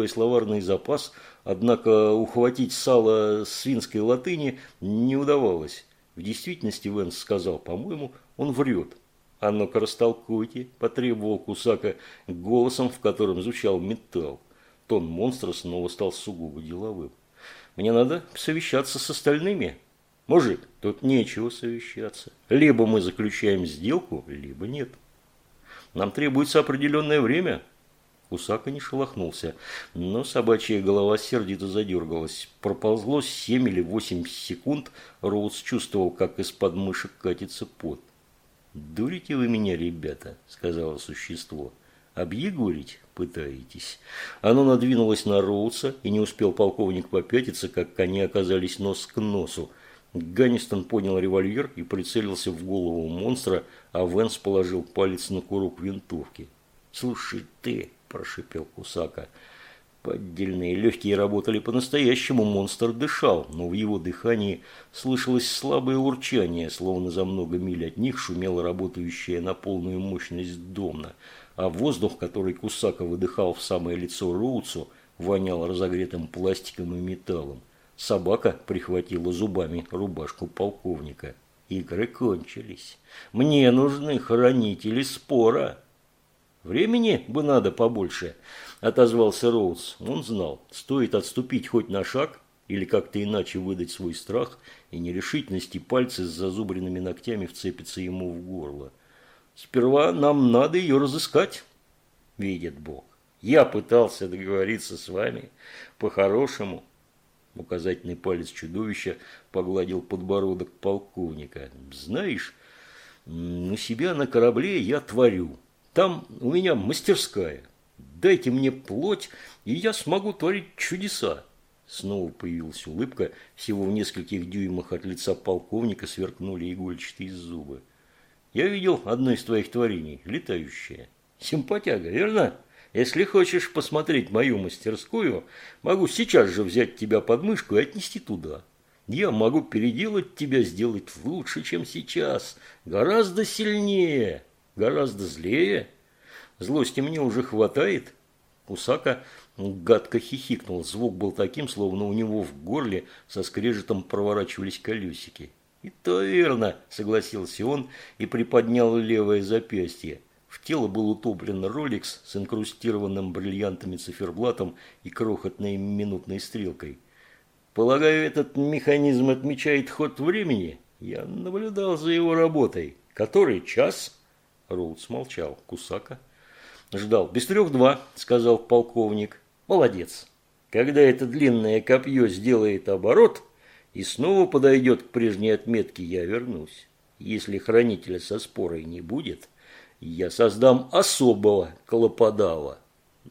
просматривая словарный запас, однако ухватить сало свинской латыни не удавалось. В действительности Венс сказал, по-моему, он врет. «А ну-ка растолкуйте», – потребовал Кусака голосом, в котором звучал металл. Тон монстра снова стал сугубо деловым. «Мне надо совещаться с остальными. Мужик, тут нечего совещаться. Либо мы заключаем сделку, либо нет. Нам требуется определенное время». Кусака не шелохнулся, но собачья голова сердито задергалась. Проползло семь или восемь секунд, Роуз чувствовал, как из-под мышек катится пот. «Дурите вы меня, ребята», – сказала существо. «Объегорить пытаетесь». Оно надвинулось на Роуца, и не успел полковник попятиться, как они оказались нос к носу. Ганнистон поднял револьвер и прицелился в голову монстра, а Венс положил палец на курок винтовки. «Слушай ты», – прошипел Кусака, – Поддельные легкие работали по-настоящему, монстр дышал, но в его дыхании слышалось слабое урчание, словно за много миль от них шумела работающая на полную мощность домна, а воздух, который Кусака выдыхал в самое лицо Роуцу, вонял разогретым пластиком и металлом. Собака прихватила зубами рубашку полковника. Игры кончились. Мне нужны хранители спора. Времени бы надо побольше отозвался Роуз. Он знал, стоит отступить хоть на шаг или как-то иначе выдать свой страх, и нерешительности пальцы с зазубренными ногтями вцепятся ему в горло. Сперва нам надо ее разыскать, видит Бог. Я пытался договориться с вами по-хорошему. Указательный палец чудовища погладил подбородок полковника. Знаешь, у себя на корабле я творю. Там у меня мастерская. Дайте мне плоть, и я смогу творить чудеса. Снова появилась улыбка, всего в нескольких дюймах от лица полковника сверкнули игольчатые зубы. Я видел одно из твоих творений, летающее. Симпатяга, верно? Если хочешь посмотреть мою мастерскую, могу сейчас же взять тебя под мышку и отнести туда. Я могу переделать тебя, сделать лучше, чем сейчас, гораздо сильнее, гораздо злее. Злости мне уже хватает. Кусака гадко хихикнул. Звук был таким, словно у него в горле со скрежетом проворачивались колесики. «И то верно», – согласился он и приподнял левое запястье. В тело был утоплен роликс с инкрустированным бриллиантами циферблатом и крохотной минутной стрелкой. «Полагаю, этот механизм отмечает ход времени? Я наблюдал за его работой. Который час?» Роуд смолчал. Кусака ждал. «Без трех два», – сказал полковник. «Молодец. Когда это длинное копье сделает оборот и снова подойдет к прежней отметке, я вернусь. Если хранителя со спорой не будет, я создам особого колоподава.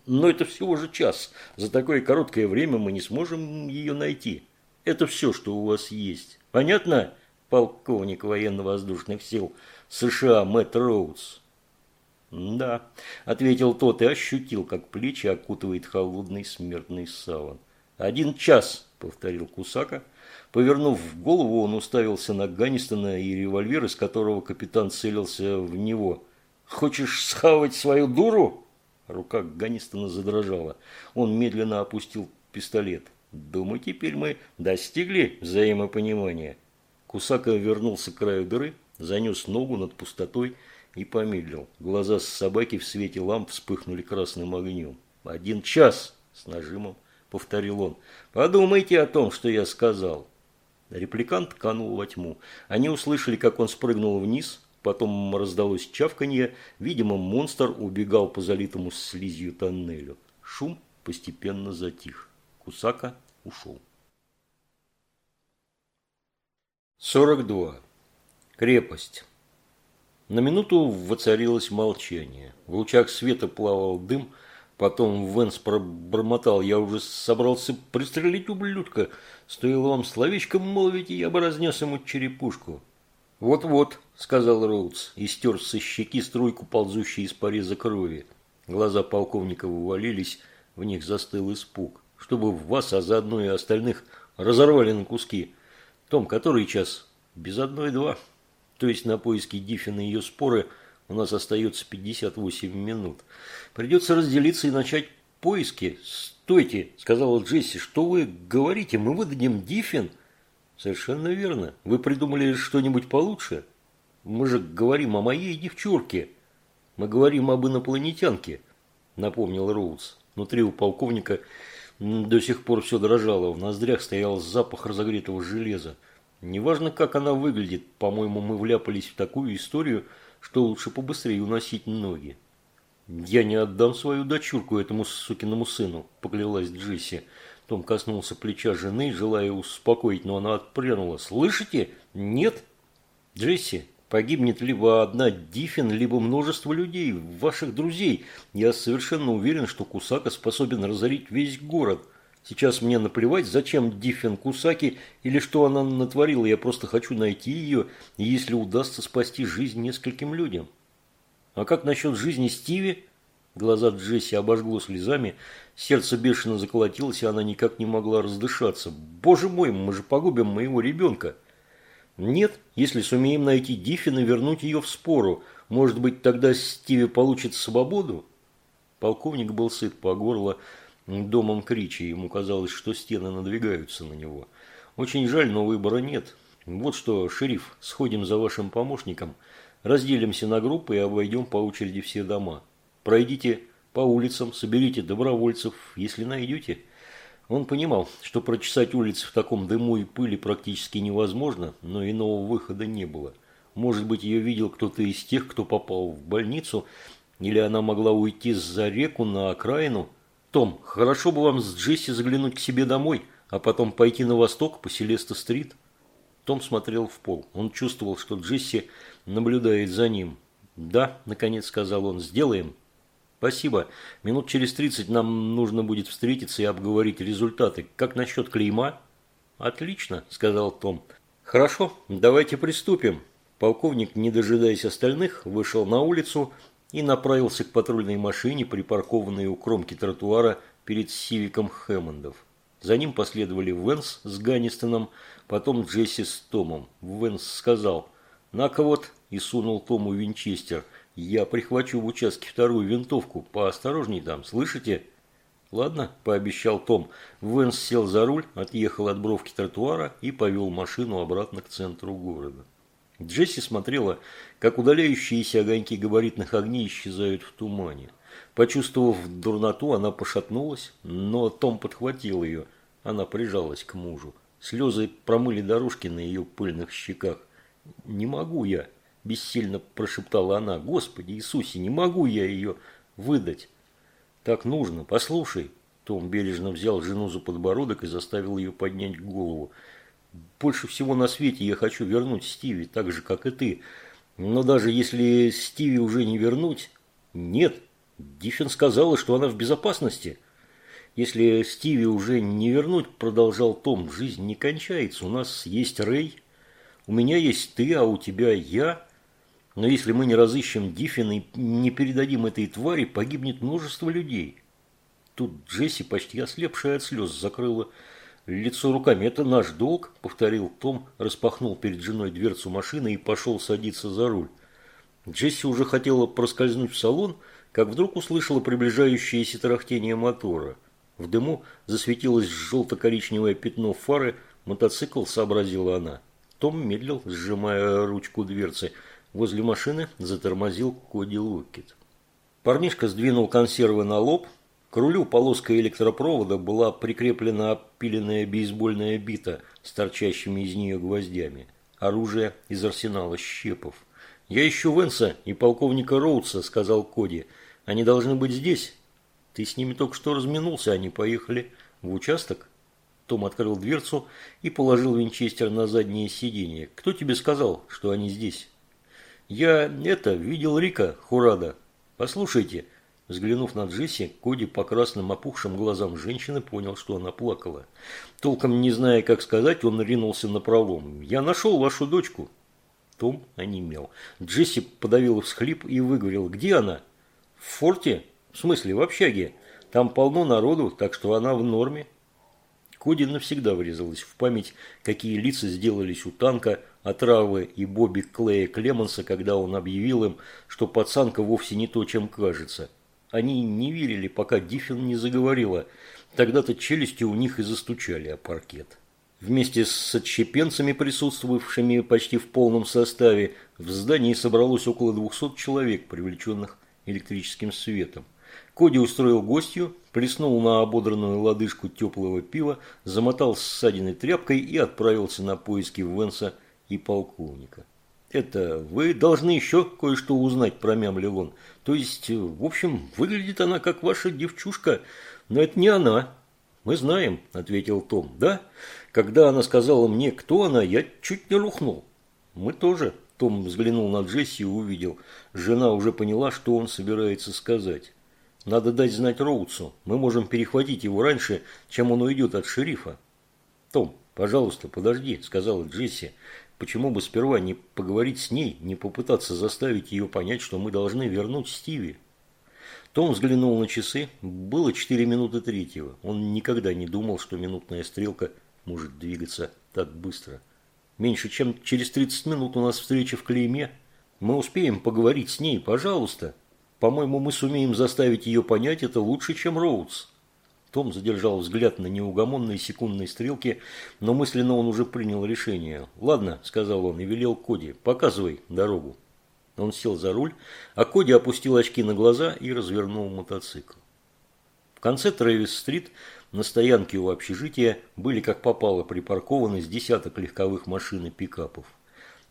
Но это всего же час. За такое короткое время мы не сможем ее найти. Это все, что у вас есть. Понятно, полковник военно-воздушных сил США Мэтт Роудс?» «Да», – ответил тот и ощутил, как плечи окутывает холодный смертный саван. «Один час», – повторил Кусака. Повернув голову, он уставился на Ганнистона и револьвер, из которого капитан целился в него. «Хочешь схавать свою дуру?» Рука Ганнистона задрожала. Он медленно опустил пистолет. «Думаю, теперь мы достигли взаимопонимания». Кусака вернулся к краю дыры, занес ногу над пустотой и помедлил. Глаза с собаки в свете ламп вспыхнули красным огнем. «Один час!» – с нажимом повторил он. «Подумайте о том, что я сказал». Репликант канул во тьму. Они услышали, как он спрыгнул вниз, потом раздалось чавканье. Видимо, монстр убегал по залитому слизью тоннелю. Шум постепенно затих. Кусака ушел. 42. Крепость. На минуту воцарилось молчание. В лучах света плавал дым, потом Венс пробормотал. Я уже собрался пристрелить ублюдка. Стоило вам словечко молвить, и я бы разнес ему черепушку. «Вот-вот», — сказал Роудс и стер со щеки струйку, ползущей из пореза крови. Глаза полковника вывалились, в них застыл испуг. Чтобы вас, а заодно и остальных, разорвали на куски. Том, который час? Без одной-два. То есть на поиски Диффина и ее споры у нас остается 58 минут. Придется разделиться и начать поиски. «Стойте!» – сказала Джесси. «Что вы говорите? Мы выдадим Диффин?» «Совершенно верно. Вы придумали что-нибудь получше? Мы же говорим о моей девчурке. Мы говорим об инопланетянке», – напомнил Роуз. Внутри у полковника до сих пор все дрожало. В ноздрях стоял запах разогретого железа. Неважно, как она выглядит, по-моему, мы вляпались в такую историю, что лучше побыстрее уносить ноги. «Я не отдам свою дочурку этому сукиному сыну», – поклялась Джесси. Том коснулся плеча жены, желая успокоить, но она отпрянула. «Слышите? Нет? Джесси, погибнет либо одна Диффин, либо множество людей, ваших друзей. Я совершенно уверен, что Кусака способен разорить весь город. Сейчас мне наплевать, зачем Диффин Кусаки или что она натворила. Я просто хочу найти ее, если удастся спасти жизнь нескольким людям». «А как насчет жизни Стиви?» Глаза Джесси обожгло слезами, сердце бешено заколотилось, и она никак не могла раздышаться. «Боже мой, мы же погубим моего ребенка!» «Нет, если сумеем найти Диффин и вернуть ее в спору. Может быть, тогда Стиви получит свободу?» Полковник был сыт по горло домом Кричи, ему казалось, что стены надвигаются на него. «Очень жаль, но выбора нет. Вот что, шериф, сходим за вашим помощником, разделимся на группы и обойдем по очереди все дома». Пройдите по улицам, соберите добровольцев, если найдете. Он понимал, что прочесать улицы в таком дыму и пыли практически невозможно, но иного выхода не было. Может быть, ее видел кто-то из тех, кто попал в больницу, или она могла уйти за реку на окраину. «Том, хорошо бы вам с Джесси заглянуть к себе домой, а потом пойти на восток по Селеста-стрит». Том смотрел в пол. Он чувствовал, что Джесси наблюдает за ним. «Да», – наконец сказал он, – «сделаем». «Спасибо. Минут через тридцать нам нужно будет встретиться и обговорить результаты. Как насчет клейма?» «Отлично», – сказал Том. «Хорошо, давайте приступим». Полковник, не дожидаясь остальных, вышел на улицу и направился к патрульной машине, припаркованной у кромки тротуара перед Сивиком Хэммондов. За ним последовали Венс с Ганнистоном, потом Джесси с Томом. Венс сказал «На-ка вот» и сунул Тому винчестер – я прихвачу в участке вторую винтовку. Поосторожней там, слышите? Ладно, пообещал Том. Венс сел за руль, отъехал от бровки тротуара и повел машину обратно к центру города. Джесси смотрела, как удаляющиеся огоньки габаритных огней исчезают в тумане. Почувствовав дурноту, она пошатнулась, но Том подхватил ее. Она прижалась к мужу. Слезы промыли дорожки на ее пыльных щеках. «Не могу я», – бессильно прошептала она. «Господи Иисусе, не могу я ее выдать!» «Так нужно, послушай!» Том бережно взял жену за подбородок и заставил ее поднять голову. «Больше всего на свете я хочу вернуть Стиви, так же, как и ты. Но даже если Стиви уже не вернуть...» «Нет, Диффин сказала, что она в безопасности». «Если Стиви уже не вернуть, – продолжал Том, – жизнь не кончается. У нас есть Рэй, у меня есть ты, а у тебя я. Но если мы не разыщем Диффина и не передадим этой твари, погибнет множество людей. Тут Джесси, почти ослепшая от слез, закрыла лицо руками. «Это наш долг», – повторил Том, распахнул перед женой дверцу машины и пошел садиться за руль. Джесси уже хотела проскользнуть в салон, как вдруг услышала приближающееся тарахтение мотора. В дыму засветилось желто-коричневое пятно фары, мотоцикл, сообразила она. Том медлил, сжимая ручку дверцы – Возле машины затормозил Коди Лукет. Парнишка сдвинул консервы на лоб. К рулю полоской электропровода была прикреплена опиленная бейсбольная бита с торчащими из нее гвоздями. Оружие из арсенала щепов. «Я ищу Венса и полковника Роудса», – сказал Коди. «Они должны быть здесь. Ты с ними только что разминулся, они поехали в участок?» Том открыл дверцу и положил винчестер на заднее сиденье. «Кто тебе сказал, что они здесь?» «Я это, видел Рика Хурада. Послушайте». Взглянув на Джесси, Коди по красным опухшим глазам женщины понял, что она плакала. Толком не зная, как сказать, он ринулся на пролом. «Я нашел вашу дочку». Том онемел. Джесси подавил всхлип и выговорил. «Где она?» «В форте? В смысле, в общаге. Там полно народу, так что она в норме». Коди навсегда врезалась в память, какие лица сделались у танка, отравы и Бобби Клея Клемонса, когда он объявил им, что пацанка вовсе не то, чем кажется. Они не верили, пока Диффин не заговорила. Тогда-то челюсти у них и застучали о паркет. Вместе с отщепенцами, присутствовавшими почти в полном составе, в здании собралось около 200 человек, привлеченных электрическим светом. Коди устроил гостью, плеснул на ободранную лодыжку теплого пива, замотал ссадиной тряпкой и отправился на поиски Венса и полковника. «Это вы должны еще кое-что узнать про мямлил он. То есть, в общем, выглядит она как ваша девчушка, но это не она». «Мы знаем», – ответил Том. «Да? Когда она сказала мне, кто она, я чуть не рухнул». «Мы тоже», – том взглянул на Джесси и увидел. Жена уже поняла, что он собирается сказать. «Надо дать знать Роудсу. Мы можем перехватить его раньше, чем он уйдет от шерифа». «Том, пожалуйста, подожди», – сказала Джесси. «Почему бы сперва не поговорить с ней, не попытаться заставить ее понять, что мы должны вернуть Стиви?» Том взглянул на часы. Было четыре минуты третьего. Он никогда не думал, что минутная стрелка может двигаться так быстро. Меньше чем через 30 минут у нас встреча в Клейме. Мы успеем поговорить с ней, пожалуйста. По-моему, мы сумеем заставить ее понять это лучше, чем Роудс. Том задержал взгляд на неугомонные секундные стрелки, но мысленно он уже принял решение. «Ладно», – сказал он и велел Коди, – «показывай дорогу». Он сел за руль, а Коди опустил очки на глаза и развернул мотоцикл. В конце Трэвис-стрит на стоянке у общежития были как попало припаркованы с десяток легковых машин и пикапов.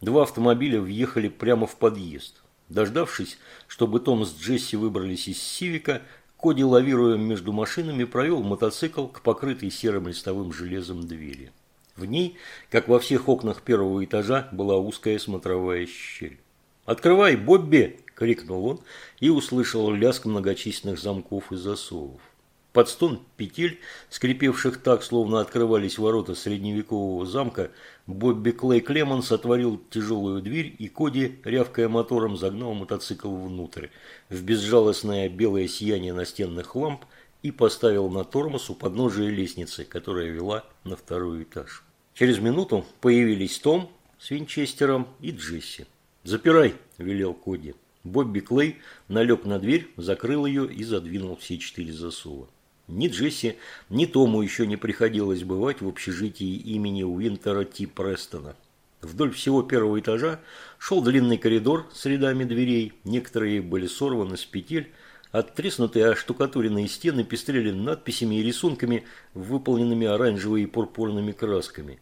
Два автомобиля въехали прямо в подъезд. Дождавшись, чтобы Том с Джесси выбрались из Сивика, Коди, лавируя между машинами, провел мотоцикл к покрытой серым листовым железом двери. В ней, как во всех окнах первого этажа, была узкая смотровая щель. «Открывай, Бобби!» – крикнул он и услышал лязг многочисленных замков и засовов. Под стон петель, скрипевших так, словно открывались ворота средневекового замка, Бобби Клей Клемонс отворил тяжелую дверь, и Коди, рявкая мотором, загнал мотоцикл внутрь, в безжалостное белое сияние настенных ламп и поставил на тормоз у подножия лестницы, которая вела на второй этаж. Через минуту появились Том с Винчестером и Джесси. «Запирай», – велел Коди. Бобби Клей налег на дверь, закрыл ее и задвинул все четыре засова. Ни Джесси, ни Тому еще не приходилось бывать в общежитии имени Уинтера Ти Престона. Вдоль всего первого этажа шел длинный коридор с рядами дверей, некоторые были сорваны с петель, Оттреснутые оштукатуренные стены пестрели надписями и рисунками, выполненными оранжевыми и пурпурными красками.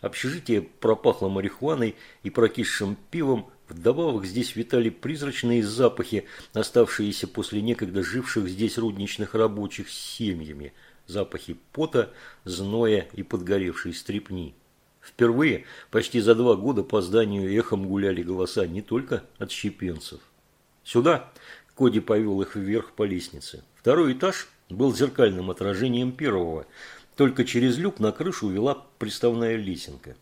Общежитие пропахло марихуаной и прокисшим пивом, Вдобавок здесь витали призрачные запахи, оставшиеся после некогда живших здесь рудничных рабочих с семьями. Запахи пота, зноя и подгоревшей стрепни. Впервые почти за два года по зданию эхом гуляли голоса не только от щепенцев. «Сюда!» – Коди повел их вверх по лестнице. Второй этаж был зеркальным отражением первого, только через люк на крышу вела приставная лесенка.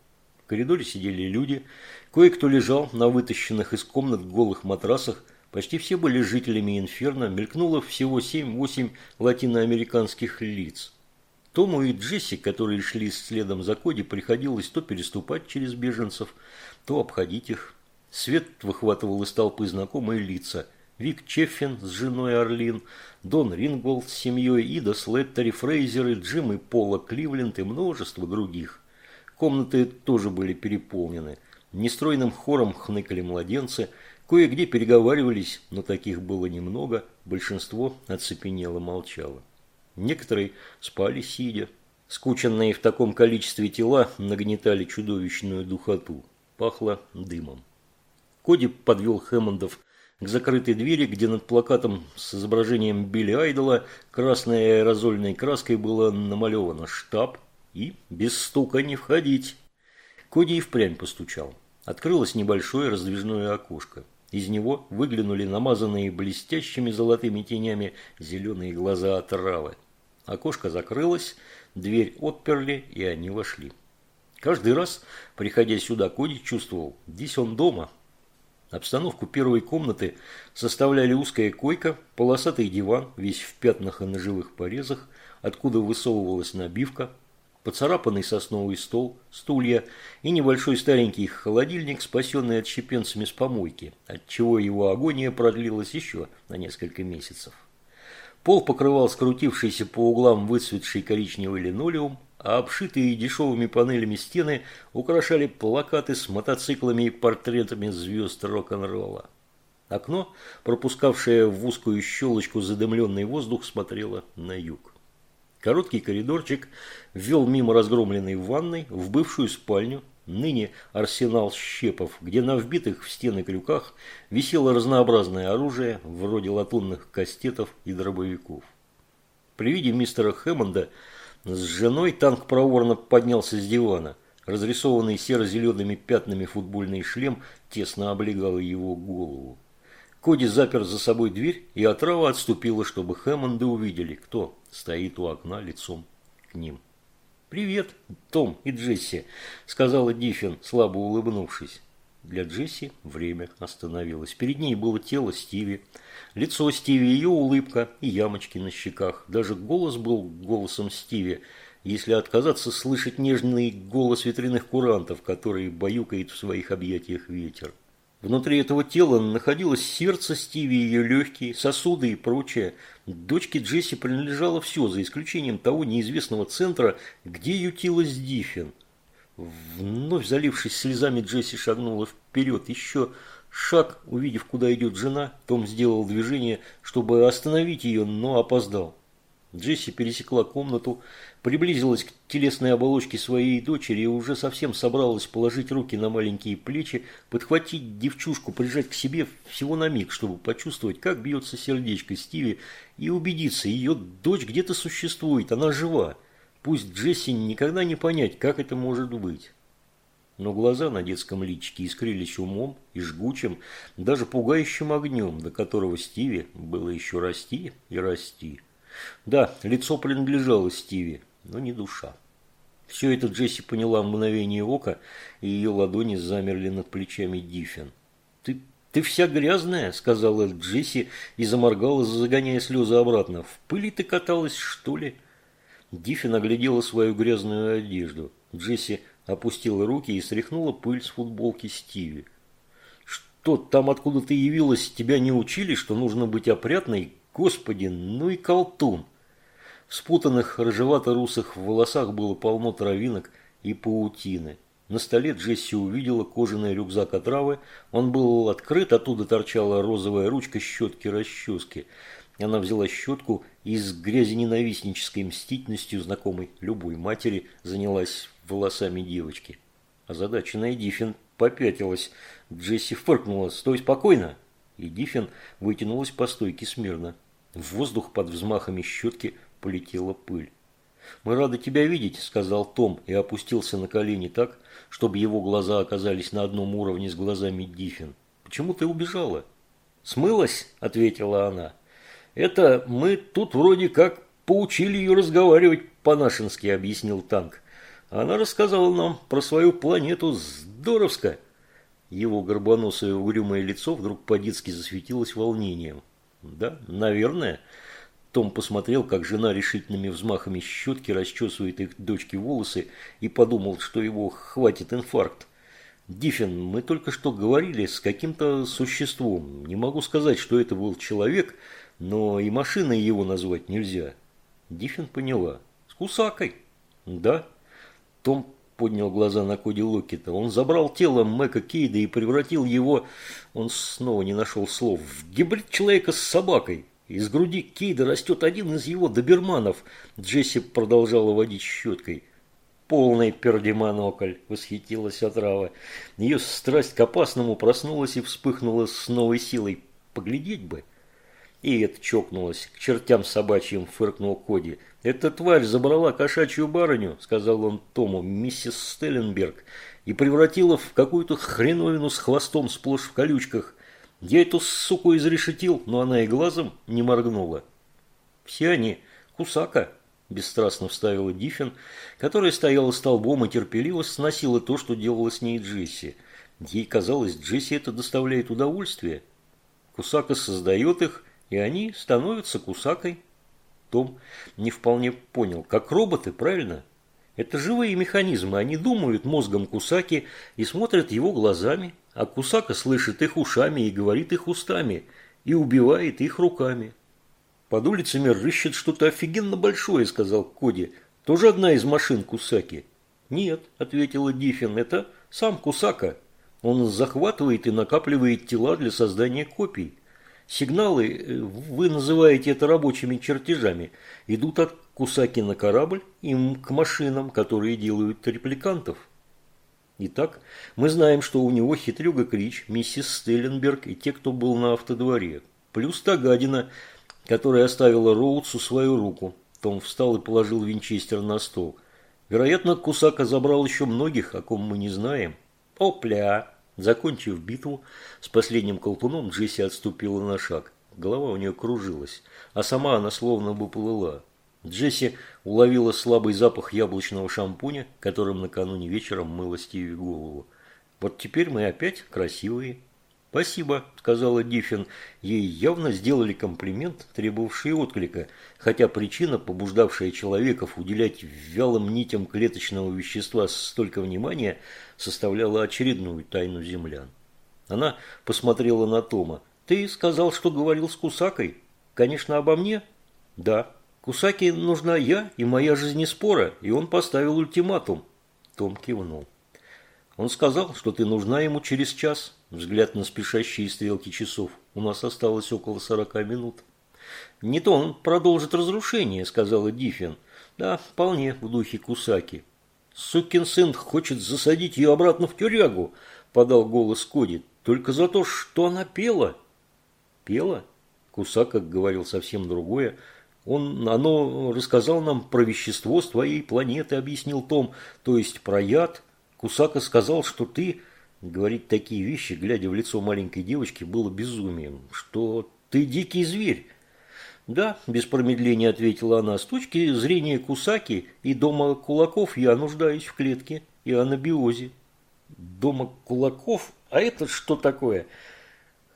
Коридоре сидели люди – Кое-кто лежал на вытащенных из комнат голых матрасах, почти все были жителями Инферно, мелькнуло всего 7-8 латиноамериканских лиц. Тому и Джесси, которые шли следом за Коди, приходилось то переступать через беженцев, то обходить их. Свет выхватывал из толпы знакомые лица. Вик Чеффин с женой Орлин, Дон Рингволд с семьей, Ида Слеттери, Фрейзеры, Джим и Пола Кливленд и множество других. Комнаты тоже были переполнены. Нестройным хором хныкали младенцы, кое-где переговаривались, но таких было немного, большинство оцепенело молчало. Некоторые спали сидя. Скученные в таком количестве тела нагнетали чудовищную духоту. Пахло дымом. Коди подвел Хэммондов к закрытой двери, где над плакатом с изображением Билли Айдола красной аэрозольной краской было намалевано «Штаб» и «Без стука не входить». Коди и впрямь постучал. Открылось небольшое раздвижное окошко. Из него выглянули намазанные блестящими золотыми тенями зеленые глаза отравы. Окошко закрылось, дверь отперли, и они вошли. Каждый раз, приходя сюда, Коди чувствовал, здесь он дома. Обстановку первой комнаты составляли узкая койка, полосатый диван, весь в пятнах и ножевых порезах, откуда высовывалась набивка, поцарапанный сосновый стол, стулья и небольшой старенький холодильник, спасенный отщепенцами с помойки, отчего его агония продлилась еще на несколько месяцев. Пол покрывал скрутившийся по углам выцветший коричневый линолеум, а обшитые дешевыми панелями стены украшали плакаты с мотоциклами и портретами звезд рок-н-ролла. Окно, пропускавшее в узкую щелочку задымленный воздух, смотрело на юг. Короткий коридорчик ввел мимо разгромленной ванной в бывшую спальню, ныне арсенал щепов, где на вбитых в стены крюках висело разнообразное оружие, вроде латунных кастетов и дробовиков. При виде мистера Хэммонда с женой танк проворно поднялся с дивана. Разрисованный серо-зелеными пятнами футбольный шлем тесно облегал его голову. Коди запер за собой дверь, и отрава отступила, чтобы Хэммонды увидели, кто стоит у окна лицом к ним. «Привет, Том и Джесси», – сказала Диффин, слабо улыбнувшись. Для Джесси время остановилось. Перед ней было тело Стиви, лицо Стиви, ее улыбка и ямочки на щеках. Даже голос был голосом Стиви, если отказаться слышать нежный голос ветряных курантов, который баюкает в своих объятиях ветер. Внутри этого тела находилось сердце Стиви, ее легкие, сосуды и прочее. Дочке Джесси принадлежало все, за исключением того неизвестного центра, где ютилась Диффин. Вновь залившись слезами, Джесси шагнула вперед. Еще шаг, увидев, куда идет жена, Том сделал движение, чтобы остановить ее, но опоздал. Джесси пересекла комнату, приблизилась к телесной оболочке своей дочери и уже совсем собралась положить руки на маленькие плечи, подхватить девчушку, прижать к себе всего на миг, чтобы почувствовать, как бьется сердечко Стиви и убедиться, ее дочь где-то существует, она жива. Пусть Джесси никогда не понять, как это может быть. Но глаза на детском личике искрились умом и жгучим, даже пугающим огнем, до которого Стиви было еще расти и расти. Да, лицо принадлежало Стиви, но не душа. Все это Джесси поняла в мгновение ока, и ее ладони замерли над плечами Диффин. «Ты, ты вся грязная», – сказала Джесси и заморгала, загоняя слезы обратно. «В пыли ты каталась, что ли?» Диффин оглядела свою грязную одежду. Джесси опустила руки и стряхнула пыль с футболки Стиви. «Что, там, откуда ты явилась, тебя не учили, что нужно быть опрятной Господи, ну и колтун! В спутанных рыжевато-русых волосах было полно травинок и паутины. На столе Джесси увидела кожаный рюкзак отравы. Он был открыт, оттуда торчала розовая ручка щетки-расчески. Она взяла щетку и с грязененавистнической мстительностью, знакомой любой матери, занялась волосами девочки. Озадаченная Диффин попятилась. Джесси фыркнула. «Стой спокойно!» И Диффин вытянулась по стойке смирно. В воздух под взмахами щетки полетела пыль. «Мы рады тебя видеть», – сказал Том и опустился на колени так, чтобы его глаза оказались на одном уровне с глазами Диффин. «Почему ты убежала?» «Смылась?» – ответила она. «Это мы тут вроде как поучили ее разговаривать по-нашенски», – объяснил Танк. «Она рассказала нам про свою планету здоровско». Его горбоносое угрюмое лицо вдруг по-детски засветилось волнением. Да, наверное. Том посмотрел, как жена решительными взмахами щетки расчесывает их дочке волосы и подумал, что его хватит инфаркт. Диффин, мы только что говорили с каким-то существом. Не могу сказать, что это был человек, но и машиной его назвать нельзя. Диффин поняла. С кусакой. Да. Том поднял глаза на Коди Локета. Он забрал тело Мэка Кейда и превратил его, он снова не нашел слов, в гибрид человека с собакой. Из груди Кейда растет один из его доберманов. Джесси продолжала водить щеткой. «Полный пердемонокль!» – восхитилась отрава. Ее страсть к опасному проснулась и вспыхнула с новой силой. «Поглядеть бы!» И это чокнулось. К чертям собачьим фыркнул Коди. «Эта тварь забрала кошачью барыню», – сказал он Тому, миссис Стелленберг, и превратила в какую-то хреновину с хвостом сплошь в колючках. Я эту суку изрешетил, но она и глазом не моргнула. «Все они кусака», – бесстрастно вставила Диффин, которая стояла столбом и терпеливо сносила то, что делала с ней Джесси. Ей казалось, Джесси это доставляет удовольствие. Кусака создает их, и они становятся кусакой. Том не вполне понял, как роботы, правильно? Это живые механизмы, они думают мозгом Кусаки и смотрят его глазами, а Кусака слышит их ушами и говорит их устами, и убивает их руками. Под улицами рыщет что-то офигенно большое, сказал Коди. Тоже одна из машин Кусаки. Нет, ответила Диффин, это сам Кусака. Он захватывает и накапливает тела для создания копий. Сигналы, э, вы называете это рабочими чертежами, идут от Кусаки на корабль и к машинам, которые делают репликантов. Итак, мы знаем, что у него хитрюга Крич, миссис Стелленберг и те, кто был на автодворе. Плюс та гадина, которая оставила Роудсу свою руку. Том встал и положил винчестер на стол. Вероятно, Кусака забрал еще многих, о ком мы не знаем. Опля! Закончив битву, с последним колтуном Джесси отступила на шаг. Голова у нее кружилась, а сама она словно бы плыла. Джесси уловила слабый запах яблочного шампуня, которым накануне вечером мыла Стиви голову. «Вот теперь мы опять красивые». «Спасибо», – сказала Диффин. Ей явно сделали комплимент, требовавший отклика, хотя причина, побуждавшая человеков уделять вялым нитям клеточного вещества столько внимания, составляла очередную тайну землян. Она посмотрела на Тома. «Ты сказал, что говорил с Кусакой? Конечно, обо мне?» «Да». «Кусаке нужна я и моя жизнь спора, и он поставил ультиматум». Том кивнул. «Он сказал, что ты нужна ему через час». Взгляд на спешащие стрелки часов. «У нас осталось около сорока минут». «Не то он продолжит разрушение», – сказала Диффин. «Да, вполне в духе Кусаки». «Сукин сын хочет засадить ее обратно в тюрягу», – подал голос Коди. «Только за то, что она пела». «Пела?» Кусака говорил совсем другое. Он, оно рассказал нам про вещество с твоей планеты, объяснил Том, то есть про яд. Кусака сказал, что ты... Говорить такие вещи, глядя в лицо маленькой девочки, было безумием, что ты дикий зверь. Да, без промедления ответила она, с точки зрения Кусаки и дома кулаков я нуждаюсь в клетке и анабиозе. Дома кулаков? А это что такое?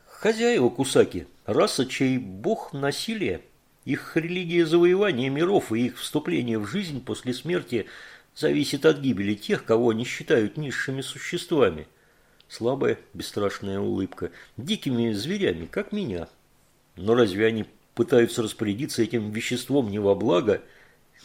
Хозяева Кусаки, раса, чей бог насилия. Их религия завоевания миров и их вступление в жизнь после смерти зависит от гибели тех, кого они считают низшими существами. Слабая, бесстрашная улыбка. Дикими зверями, как меня. Но разве они пытаются распорядиться этим веществом не во благо?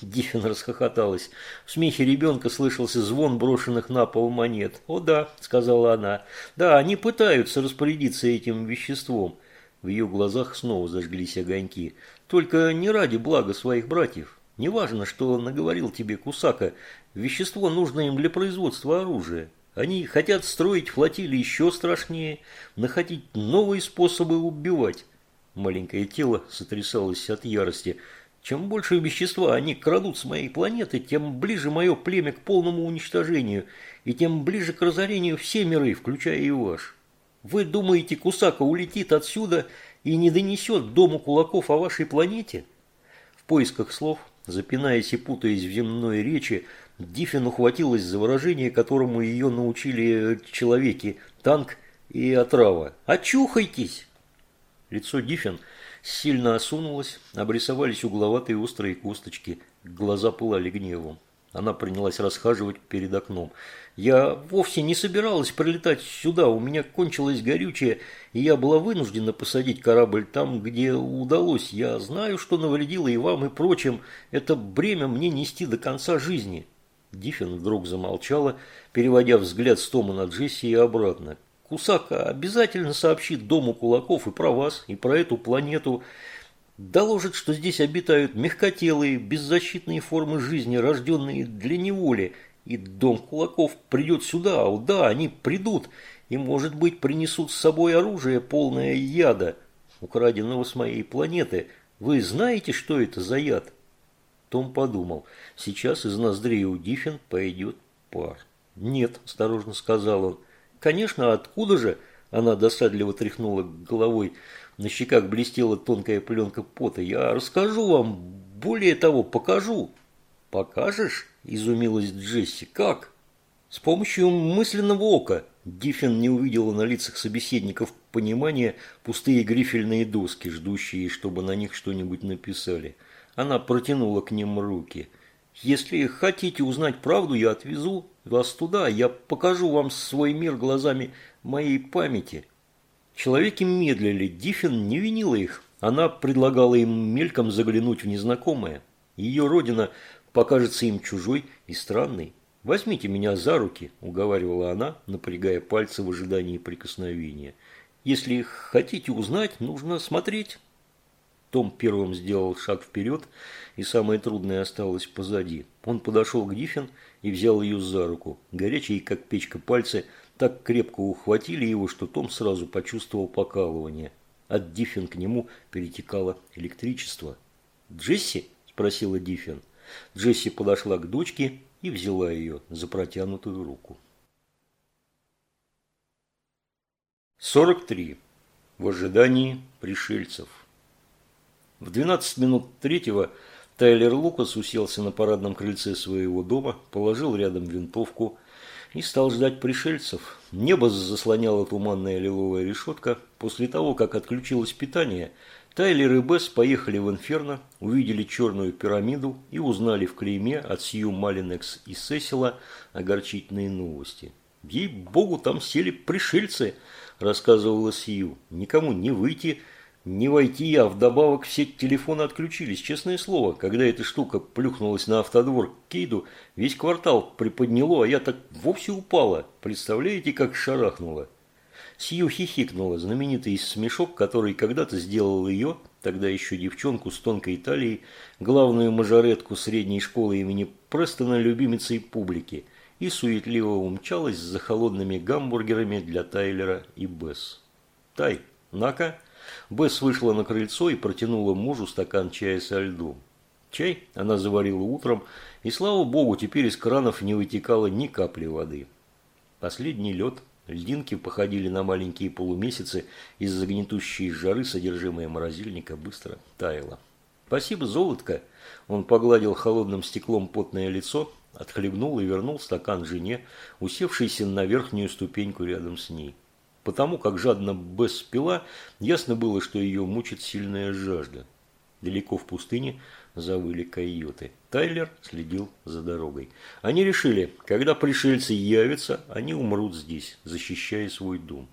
Диффин расхохоталась. В смехе ребенка слышался звон брошенных на пол монет. «О да», — сказала она, — «да, они пытаются распорядиться этим веществом». В ее глазах снова зажглись огоньки. Только не ради блага своих братьев. Неважно, что наговорил тебе Кусака, вещество нужно им для производства оружия. Они хотят строить флотилии еще страшнее, находить новые способы убивать. Маленькое тело сотрясалось от ярости. Чем больше вещества они крадут с моей планеты, тем ближе мое племя к полному уничтожению, и тем ближе к разорению все миры, включая и ваш. Вы думаете, Кусака улетит отсюда и не донесет дому кулаков о вашей планете? В поисках слов, запинаясь и путаясь в земной речи, Диффин ухватилась за выражение, которому ее научили человеки – танк и отрава. «Очухайтесь!» Лицо Диффин сильно осунулось, обрисовались угловатые острые косточки, глаза пылали гневом. Она принялась расхаживать перед окном. «Я вовсе не собиралась прилетать сюда, у меня кончилось горючее, и я была вынуждена посадить корабль там, где удалось. Я знаю, что навредило и вам, и прочим. Это бремя мне нести до конца жизни». Диффин вдруг замолчала, переводя взгляд с Тома на Джесси и обратно. «Кусака обязательно сообщит Дому Кулаков и про вас, и про эту планету». Доложит, что здесь обитают мягкотелые, беззащитные формы жизни, рожденные для неволи, и дом кулаков придет сюда, а да, они придут, и, может быть, принесут с собой оружие, полное яда, украденного с моей планеты. Вы знаете, что это за яд? Том подумал, сейчас из ноздрей у Диффин пойдет пар. «Нет», – осторожно сказал он. «Конечно, откуда же?» – она досадливо тряхнула головой. На щеках блестела тонкая пленка пота. «Я расскажу вам, более того, покажу». «Покажешь?» – изумилась Джесси. «Как?» «С помощью мысленного ока». Диффин не увидела на лицах собеседников понимания пустые грифельные доски, ждущие, чтобы на них что-нибудь написали. Она протянула к ним руки. «Если хотите узнать правду, я отвезу вас туда. Я покажу вам свой мир глазами моей памяти». Человеки медлили, Диффин не винила их. Она предлагала им мельком заглянуть в незнакомое. Ее родина покажется им чужой и странной. «Возьмите меня за руки», – уговаривала она, напрягая пальцы в ожидании прикосновения. «Если хотите узнать, нужно смотреть». Том первым сделал шаг вперед, и самое трудное осталось позади. Он подошел к Диффин и взял ее за руку. Горячие, как печка, пальцы так крепко ухватили его, что Том сразу почувствовал покалывание. От Диффин к нему перетекало электричество. «Джесси?» – спросила Диффин. Джесси подошла к дочке и взяла ее за протянутую руку. 43. В ожидании пришельцев. В 12 минут третьего Тайлер Лукас уселся на парадном крыльце своего дома, положил рядом винтовку и стал ждать пришельцев. Небо заслоняла туманная лиловая решетка. После того, как отключилось питание, Тайлер и Бесс поехали в Инферно, увидели черную пирамиду и узнали в клейме от Сью Малинекс и Сесила огорчительные новости. «Ей-богу, там сели пришельцы!» – рассказывала Сью. «Никому не выйти, не войти, а вдобавок все телефоны отключились. Честное слово, когда эта штука плюхнулась на автодвор к Кейду, весь квартал приподняло, а я так вовсе упала. Представляете, как шарахнула?» Сью хихикнула, знаменитый смешок, который когда-то сделал ее, тогда еще девчонку с тонкой талией, главную мажоретку средней школы имени Престона любимицей публики, и суетливо умчалась за холодными гамбургерами для Тайлера и Бесс. «Тай, на-ка!» Бесс вышла на крыльцо и протянула мужу стакан чая со льдом. Чай она заварила утром, и, слава богу, теперь из кранов не вытекало ни капли воды. Последний лед Льдинки походили на маленькие полумесяцы, из-за гнетущей жары содержимое морозильника быстро таяло. «Спасибо, золотко!» Он погладил холодным стеклом потное лицо, отхлебнул и вернул стакан жене, усевшейся на верхнюю ступеньку рядом с ней. Потому как жадно Бесс пила, ясно было, что ее мучит сильная жажда. Далеко в пустыне завыли койоты. Тайлер следил за дорогой. Они решили, когда пришельцы явятся, они умрут здесь, защищая свой дом.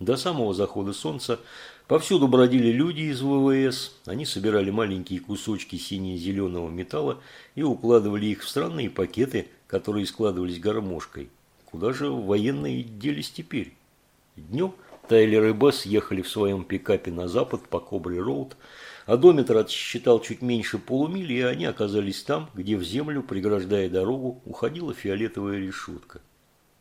До самого захода солнца повсюду бродили люди из ВВС. Они собирали маленькие кусочки сине-зеленого металла и укладывали их в странные пакеты, которые складывались гармошкой. Куда же военные делись теперь? Днем Тайлер и Бесс ехали в своем пикапе на запад по Кобре-Роуд, Одометр отсчитал чуть меньше полумили, и они оказались там, где в землю, преграждая дорогу, уходила фиолетовая решетка.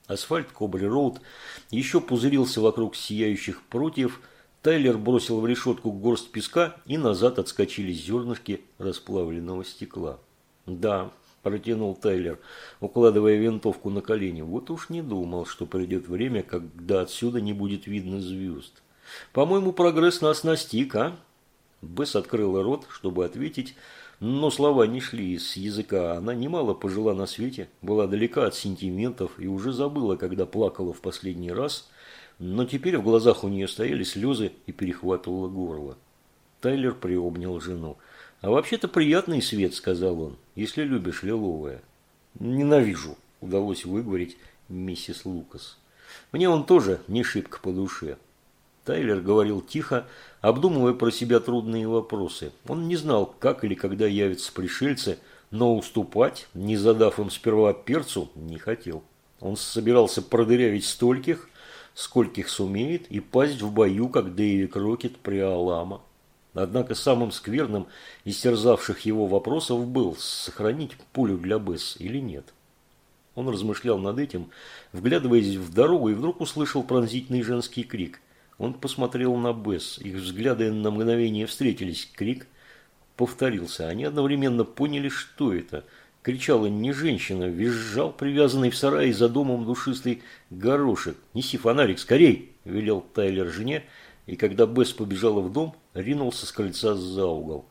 Асфальт Кобри-Роуд еще пузырился вокруг сияющих прутьев. Тайлер бросил в решетку горсть песка, и назад отскочили зернышки расплавленного стекла. «Да», – протянул Тайлер, укладывая винтовку на колени. «Вот уж не думал, что придет время, когда отсюда не будет видно звезд. По-моему, прогресс нас настиг, а?» Бесс открыла рот, чтобы ответить, но слова не шли с языка. Она немало пожила на свете, была далека от сентиментов и уже забыла, когда плакала в последний раз, но теперь в глазах у нее стояли слезы и перехватывало горло. Тайлер приобнял жену. «А вообще-то приятный свет», – сказал он, – «если любишь лиловое». «Ненавижу», – удалось выговорить миссис Лукас. «Мне он тоже не шибко по душе». Тайлер говорил тихо, обдумывая про себя трудные вопросы. Он не знал, как или когда явятся пришельцы, но уступать, не задав им сперва перцу, не хотел. Он собирался продырявить стольких, скольких сумеет, и пасть в бою, как Дэйви Крокет при Алама. Однако самым скверным из терзавших его вопросов был, сохранить пулю для Бесс или нет. Он размышлял над этим, вглядываясь в дорогу, и вдруг услышал пронзительный женский крик. Он посмотрел на Бесс. Их взгляды на мгновение встретились. Крик повторился. Они одновременно поняли, что это. Кричала не женщина, визжал привязанный в сарае за домом душистый горошек. «Неси фонарик, скорей!» – велел Тайлер жене, и когда Бесс побежала в дом, ринулся с крыльца за угол.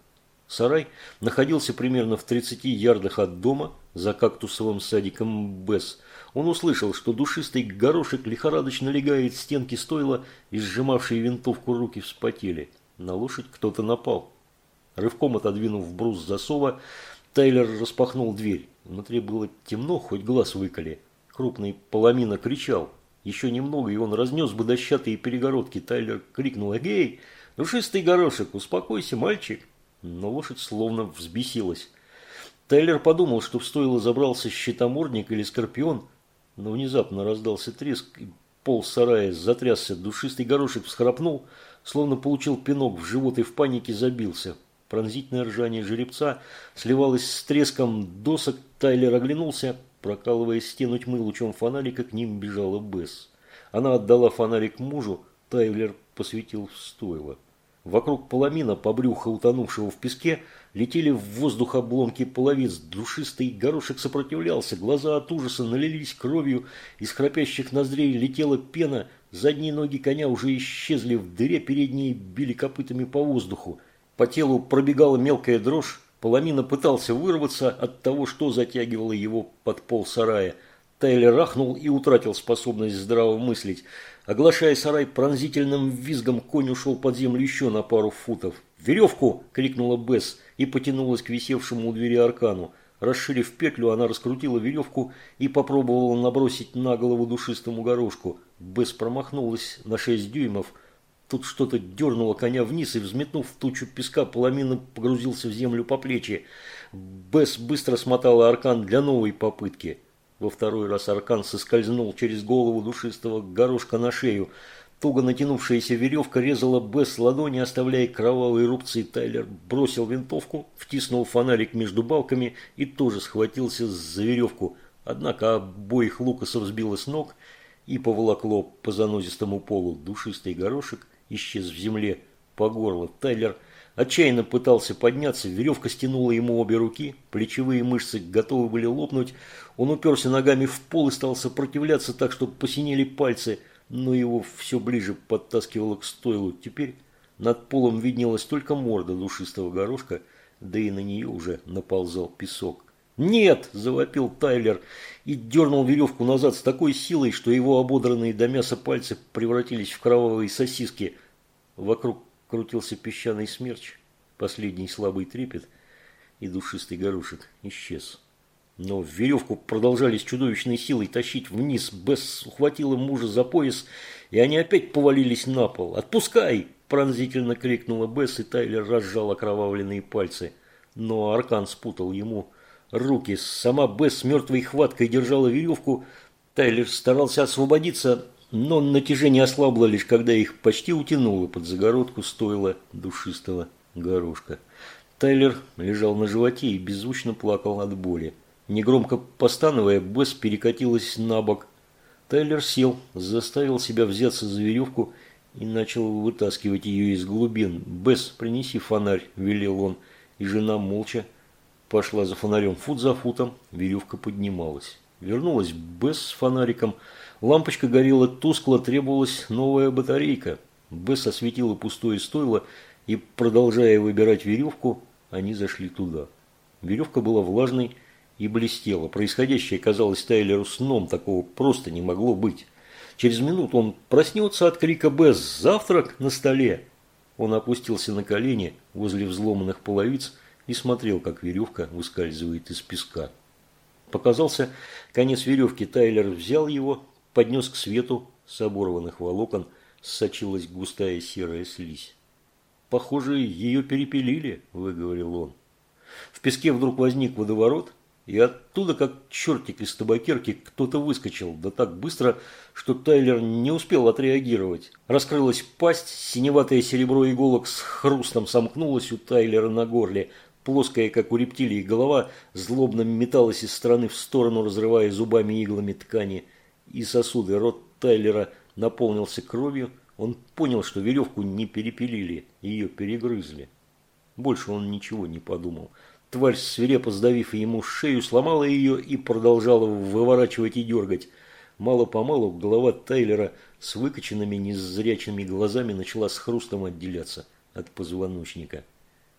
Сарай находился примерно в 30 ярдах от дома, за кактусовым садиком Бесс – он услышал, что душистый горошек лихорадочно легает стенки стойла, и сжимавшие винтовку руки вспотели. На лошадь кто-то напал. Рывком отодвинув брус засова, Тайлер распахнул дверь. Внутри было темно, хоть глаз выколи. Крупный поломина кричал. Еще немного, и он разнес бы дощатые перегородки. Тайлер крикнул «Эгей!», Душистый горошек, успокойся, мальчик. Но лошадь словно взбесилась. Тайлер подумал, что в стойло забрался щитомордник или скорпион, но внезапно раздался треск, и пол сарая затрясся. Душистый горошек всхрапнул, словно получил пинок в живот и в панике забился. Пронзительное ржание жеребца сливалось с треском досок. Тайлер оглянулся, прокалывая стену тьмы лучом фонарика, к ним бежала Бесс. Она отдала фонарик мужу, Тайлер посветил в стойло. Вокруг поломина, по брюхо утонувшего в песке, летели в воздух обломки половиц. Душистый горошек сопротивлялся, глаза от ужаса налились кровью, из храпящих ноздрей летела пена, задние ноги коня уже исчезли в дыре, передние били копытами по воздуху. По телу пробегала мелкая дрожь, Поломина пытался вырваться от того, что затягивало его под пол сарая. Тайлер рахнул и утратил способность здраво мыслить. Оглашая сарай пронзительным визгом, конь ушел под землю еще на пару футов. «Веревку!» – крикнула Бесс и потянулась к висевшему у двери аркану. Расширив петлю, она раскрутила веревку и попробовала набросить на голову душистому горошку. Бесс промахнулась на шесть дюймов. Тут что-то дернуло коня вниз и, взметнув тучу песка, половина погрузился в землю по плечи. Бесс быстро смотала аркан для новой попытки. Во второй раз аркан соскользнул через голову душистого горошка на шею. Туго натянувшаяся веревка резала Бесс ладони, оставляя кровавые рубцы. Тайлер бросил винтовку, втиснул фонарик между балками и тоже схватился за веревку. Однако обоих Лукасов сбило с ног и поволокло по занозистому полу. Душистый горошек исчез в земле по горло. Тайлер Отчаянно пытался подняться, веревка стянула ему обе руки, плечевые мышцы готовы были лопнуть. Он уперся ногами в пол и стал сопротивляться так, чтобы посинели пальцы, но его все ближе подтаскивало к стойлу. Теперь над полом виднелась только морда душистого горошка, да и на нее уже наползал песок. «Нет!» – завопил Тайлер и дернул веревку назад с такой силой, что его ободранные до мяса пальцы превратились в кровавые сосиски. Вокруг крутился песчаный смерч, последний слабый трепет, и душистый горошек исчез. Но веревку продолжали с чудовищной силой тащить вниз. Бесс ухватила мужа за пояс, и они опять повалились на пол. «Отпускай!» – пронзительно крикнула Бесс, и Тайлер разжал окровавленные пальцы. Но Аркан спутал ему руки. Сама Бесс мертвой хваткой держала веревку. Тайлер старался освободиться, но натяжение ослабло лишь, когда их почти утянуло под загородку стоило душистого горошка. Тайлер лежал на животе и беззвучно плакал от боли. Негромко постановая, Бесс перекатилась на бок. Тайлер сел, заставил себя взяться за веревку и начал вытаскивать ее из глубин. «Бесс, принеси фонарь», – велел он, и жена молча пошла за фонарем фут за футом, веревка поднималась. Вернулась Бесс с фонариком – Лампочка горела тускло, требовалась новая батарейка. Бесс осветила пустое стойло, и, продолжая выбирать веревку, они зашли туда. Веревка была влажной и блестела. Происходящее казалось Тайлеру сном, такого просто не могло быть. Через минуту он проснется от крика «Бесс! Завтрак на столе!» Он опустился на колени возле взломанных половиц и смотрел, как веревка выскальзывает из песка. Показался конец веревки, Тайлер взял его, поднес к свету, с оборванных волокон сочилась густая серая слизь. «Похоже, ее перепилили», – выговорил он. В песке вдруг возник водоворот, и оттуда, как чертик из табакерки, кто-то выскочил, да так быстро, что Тайлер не успел отреагировать. Раскрылась пасть, синеватое серебро иголок с хрустом сомкнулось у Тайлера на горле, плоская, как у рептилии, голова злобно металась из стороны в сторону, разрывая зубами иглами ткани и сосуды. Рот Тайлера наполнился кровью. Он понял, что веревку не перепилили, ее перегрызли. Больше он ничего не подумал. Тварь, свирепо сдавив ему шею, сломала ее и продолжала выворачивать и дергать. Мало-помалу голова Тайлера с выкоченными незрячими глазами начала с хрустом отделяться от позвоночника.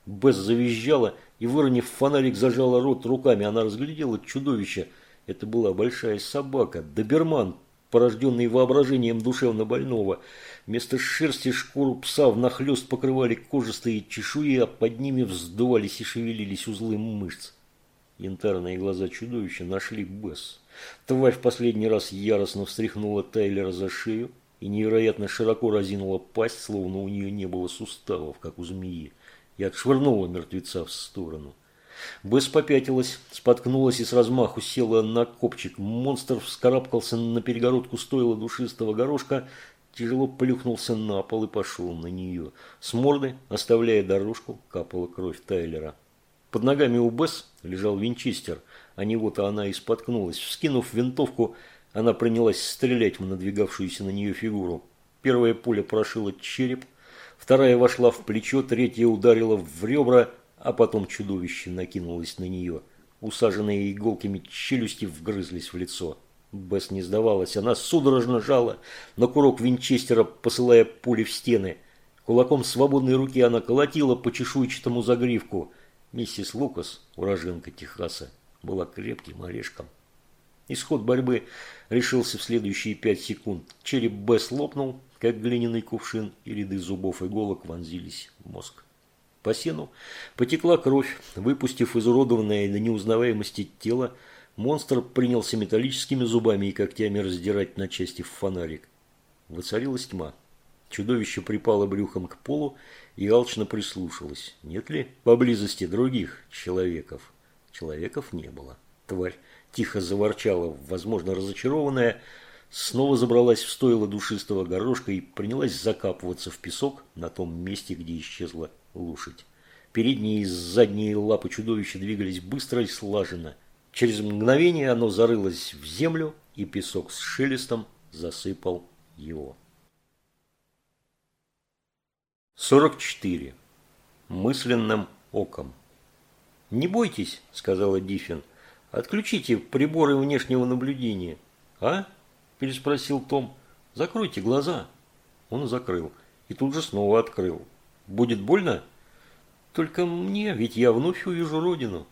Бесс завизжала и, выронив фонарик, зажала рот руками. Она разглядела чудовище – это была большая собака, доберман, порожденный воображением душевно больного. Вместо шерсти шкуру пса внахлёст покрывали кожистые чешуи, а под ними вздувались и шевелились узлы мышц. Янтарные глаза чудовища нашли Бесс. Тварь в последний раз яростно встряхнула Тайлера за шею, и невероятно широко разинула пасть, словно у нее не было суставов, как у змеи, и отшвырнула мертвеца в сторону. Бесс попятилась, споткнулась и с размаху села на копчик. Монстр вскарабкался на перегородку стойла душистого горошка, тяжело плюхнулся на пол и пошел на нее. С морды, оставляя дорожку, капала кровь Тайлера. Под ногами у Бесс лежал винчестер, а него-то она и споткнулась. Вскинув винтовку, она принялась стрелять в надвигавшуюся на нее фигуру. Первая пуля прошила череп, вторая вошла в плечо, третья ударила в ребра, а потом чудовище накинулось на нее. Усаженные иголками челюсти вгрызлись в лицо. Бесс не сдавалась, она судорожно жала на курок винчестера, посылая пули в стены. Кулаком свободной руки она колотила по чешуйчатому загривку. Миссис Лукас, уроженка Техаса, была крепким орешком. Исход борьбы решился в следующие пять секунд. Череп Бесс лопнул, как глиняный кувшин, и ряды зубов иголок вонзились в мозг. По сену потекла кровь, выпустив изуродованное до неузнаваемости тело, монстр принялся металлическими зубами и когтями раздирать на части в фонарик. Воцарилась тьма. Чудовище припало брюхом к полу и алчно прислушалось. Нет ли поблизости других человеков? Человеков не было. Тварь тихо заворчала, возможно, разочарованная, снова забралась в стойло душистого горошка и принялась закапываться в песок на том месте, где исчезла лошадь. Передние и задние лапы чудовища двигались быстро и слаженно. Через мгновение оно зарылось в землю, и песок с шелестом засыпал его. 44. Мысленным оком. «Не бойтесь», – сказала Диффин. «Отключите приборы внешнего наблюдения». «А?» – переспросил Том. «Закройте глаза». Он закрыл и тут же снова открыл. Будет больно? Только мне, ведь я вновь увижу родину.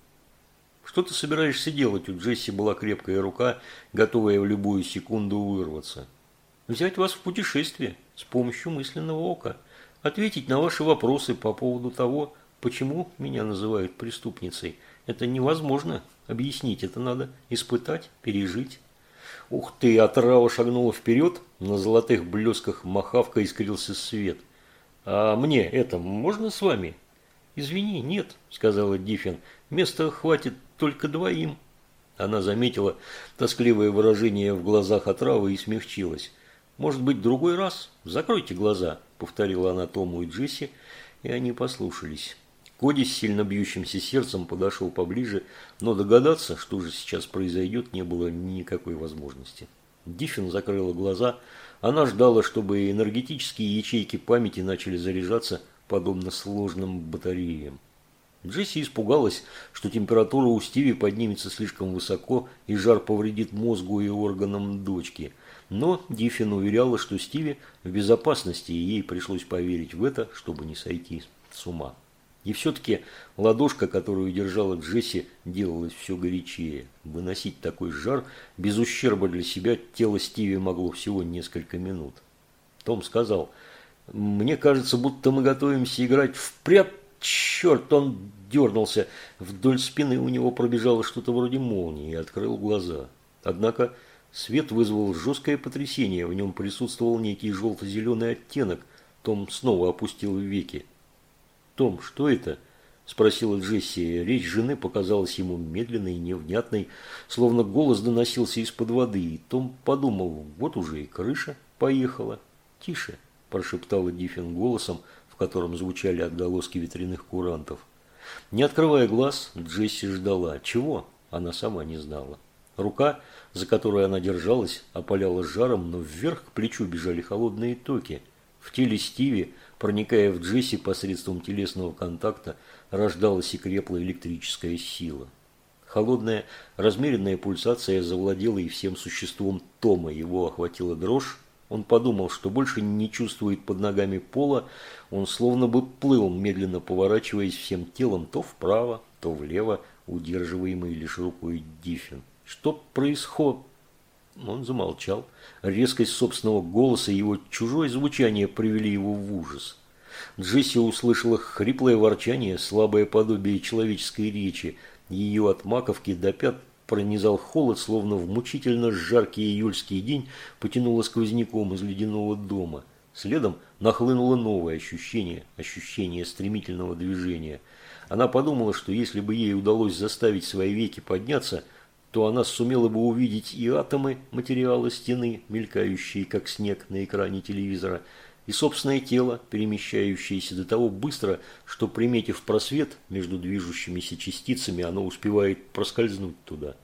Что ты собираешься делать? У Джесси была крепкая рука, готовая в любую секунду вырваться. Взять вас в путешествие с помощью мысленного ока. Ответить на ваши вопросы по поводу того, почему меня называют преступницей. Это невозможно объяснить, это надо испытать, пережить. Ух ты, отрава шагнула вперед, на золотых блесках махавка искрился свет – «А мне это можно с вами?» «Извини, нет», – сказала Диффин. «Места хватит только двоим». Она заметила тоскливое выражение в глазах отравы и смягчилась. «Может быть, другой раз? Закройте глаза», – повторила она Тому и Джесси, и они послушались. Коди с сильно бьющимся сердцем подошел поближе, но догадаться, что же сейчас произойдет, не было никакой возможности. Диффин закрыла глаза, она ждала, чтобы энергетические ячейки памяти начали заряжаться, подобно сложным батареям. Джесси испугалась, что температура у Стиви поднимется слишком высоко и жар повредит мозгу и органам дочки. Но Диффин уверяла, что Стиви в безопасности, и ей пришлось поверить в это, чтобы не сойти с ума. И все-таки ладошка, которую держала Джесси, делалась все горячее. Выносить такой жар без ущерба для себя тело Стиви могло всего несколько минут. Том сказал, «Мне кажется, будто мы готовимся играть в прят...» Черт, он дернулся. Вдоль спины у него пробежало что-то вроде молнии и открыл глаза. Однако свет вызвал жесткое потрясение. В нем присутствовал некий желто-зеленый оттенок. Том снова опустил веки. «Том, что это?» – спросила Джесси. Речь жены показалась ему медленной и невнятной, словно голос доносился из-под воды. И Том подумал, вот уже и крыша поехала. «Тише», – прошептала Диффин голосом, в котором звучали отголоски ветряных курантов. Не открывая глаз, Джесси ждала. Чего? Она сама не знала. Рука, за которую она держалась, опаляла жаром, но вверх к плечу бежали холодные токи. В теле Стиви проникая в Джесси посредством телесного контакта, рождалась и крепла электрическая сила. Холодная, размеренная пульсация завладела и всем существом Тома. Его охватила дрожь. Он подумал, что больше не чувствует под ногами пола. Он словно бы плыл, медленно поворачиваясь всем телом то вправо, то влево, удерживаемый лишь рукой Диффин. Что происходит? Он замолчал. Резкость собственного голоса и его чужое звучание привели его в ужас. Джесси услышала хриплое ворчание, слабое подобие человеческой речи. Ее от маковки до пят пронизал холод, словно в мучительно жаркий июльский день потянуло сквозняком из ледяного дома. Следом нахлынуло новое ощущение, ощущение стремительного движения. Она подумала, что если бы ей удалось заставить свои веки подняться, то она сумела бы увидеть и атомы материала стены, мелькающие как снег на экране телевизора, и собственное тело, перемещающееся до того быстро, что, приметив просвет между движущимися частицами, оно успевает проскользнуть туда.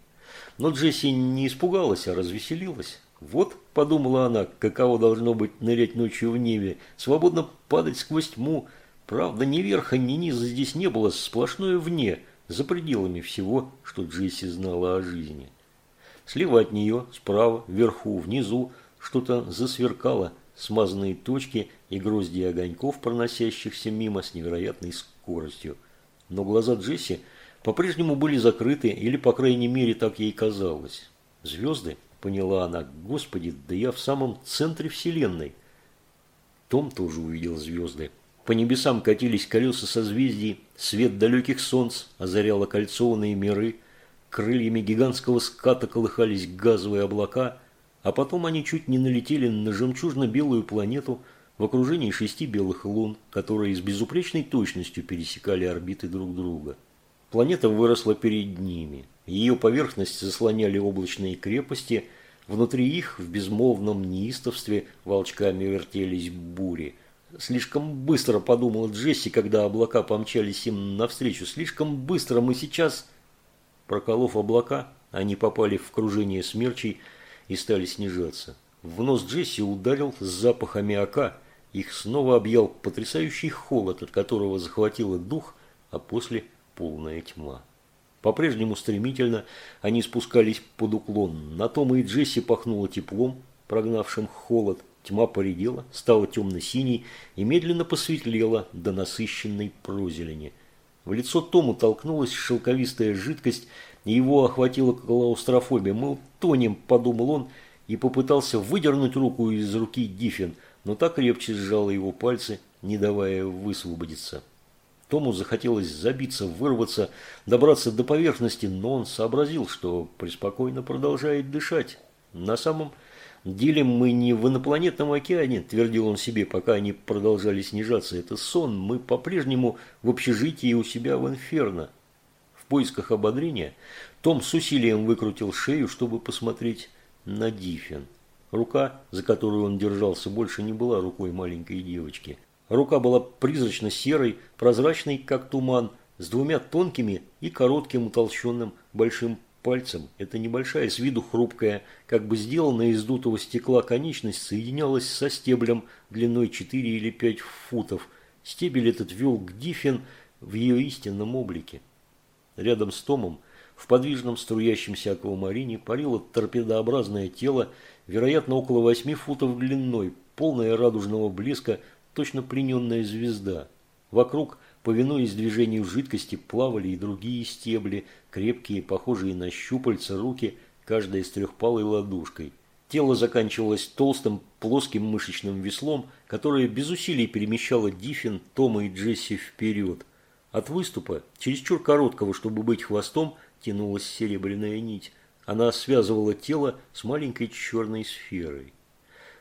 Но Джесси не испугалась, а развеселилась. Вот, подумала она, каково должно быть нырять ночью в небе, свободно падать сквозь тьму. Правда, ни верха, ни низа здесь не было, сплошное вне, за пределами всего, что Джесси знала о жизни. Слева от нее, справа, вверху, внизу, что-то засверкало, смазанные точки и грозди огоньков, проносящихся мимо с невероятной скоростью. Но глаза Джесси по-прежнему были закрыты, или, по крайней мере, так ей казалось. Звезды, поняла она, господи, да я в самом центре Вселенной. Том тоже увидел звезды. По небесам катились колеса созвездий, свет далеких солнц озарял окольцованные миры, крыльями гигантского ската колыхались газовые облака – а потом они чуть не налетели на жемчужно-белую планету в окружении шести белых лун, которые с безупречной точностью пересекали орбиты друг друга. Планета выросла перед ними. Ее поверхность заслоняли облачные крепости, внутри их в безмолвном неистовстве волчками вертелись бури. Слишком быстро подумала Джесси, когда облака помчались им навстречу. Слишком быстро мы сейчас... Проколов облака, они попали в кружение смерчей, и стали снижаться. В нос Джесси ударил запах аммиака. Их снова объял потрясающий холод, от которого захватило дух, а после полная тьма. По-прежнему стремительно они спускались под уклон. На том и Джесси пахнуло теплом, прогнавшим холод. Тьма поредела, стала темно-синей и медленно посветлела до насыщенной прозелени. В лицо Тому толкнулась шелковистая жидкость, и его охватила клаустрофобия. «Мы тонем», – подумал он, и попытался выдернуть руку из руки Диффин, но так крепче сжала его пальцы, не давая высвободиться. Тому захотелось забиться, вырваться, добраться до поверхности, но он сообразил, что преспокойно продолжает дышать. На самом деле мы не в инопланетном океане, твердил он себе, пока они продолжали снижаться. Это сон, мы по-прежнему в общежитии у себя в Инферно поисках ободрения, Том с усилием выкрутил шею, чтобы посмотреть на Диффин. Рука, за которую он держался, больше не была рукой маленькой девочки. Рука была призрачно-серой, прозрачной, как туман, с двумя тонкими и коротким утолщенным большим пальцем. Эта небольшая, с виду хрупкая, как бы сделанная из дутого стекла конечность соединялась со стеблем длиной 4 или 5 футов. Стебель этот вел к Диффин в ее истинном облике. Рядом с Томом в подвижном струящемся аквамарине парило торпедообразное тело, вероятно, около восьми футов длиной, полное радужного блеска, точно плененная звезда. Вокруг, повинуясь движению жидкости, плавали и другие стебли, крепкие, похожие на щупальца руки, каждая с трехпалой ладошкой. Тело заканчивалось толстым, плоским мышечным веслом, которое без усилий перемещало Диффин, Тома и Джесси вперед. От выступа, чересчур короткого, чтобы быть хвостом, тянулась серебряная нить. Она связывала тело с маленькой черной сферой.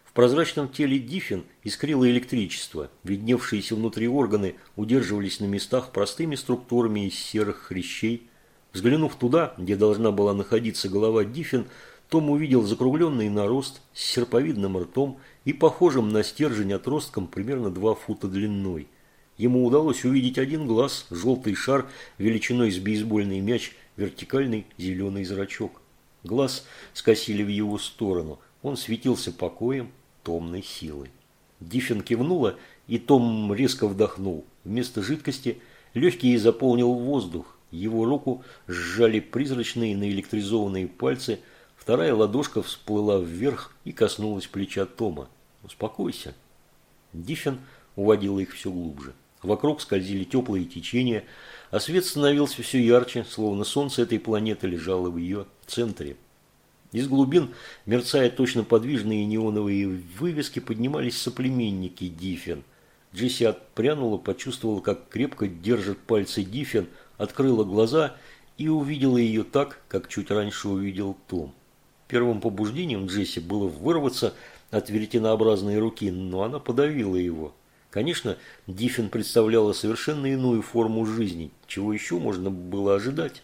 В прозрачном теле Диффин искрило электричество. Видневшиеся внутри органы удерживались на местах простыми структурами из серых хрящей. Взглянув туда, где должна была находиться голова Диффин, том увидел закругленный нарост с серповидным ртом и похожим на стержень отростком примерно 2 фута длиной – Ему удалось увидеть один глаз, желтый шар величиной с бейсбольный мяч, вертикальный зеленый зрачок. Глаз скосили в его сторону. Он светился покоем, томной силой. Диффин кивнула, и Том резко вдохнул. Вместо жидкости легкие заполнил воздух. Его руку сжали призрачные наэлектризованные пальцы. Вторая ладошка всплыла вверх и коснулась плеча Тома. «Успокойся». Диффин уводила их все глубже. Вокруг скользили теплые течения, а свет становился все ярче, словно солнце этой планеты лежало в ее центре. Из глубин, мерцая точно подвижные неоновые вывески, поднимались соплеменники Диффен. Джесси отпрянула, почувствовала, как крепко держат пальцы Диффен, открыла глаза и увидела ее так, как чуть раньше увидел Том. Первым побуждением Джесси было вырваться от веретенообразной руки, но она подавила его. Конечно, Диффин представляла совершенно иную форму жизни, чего еще можно было ожидать.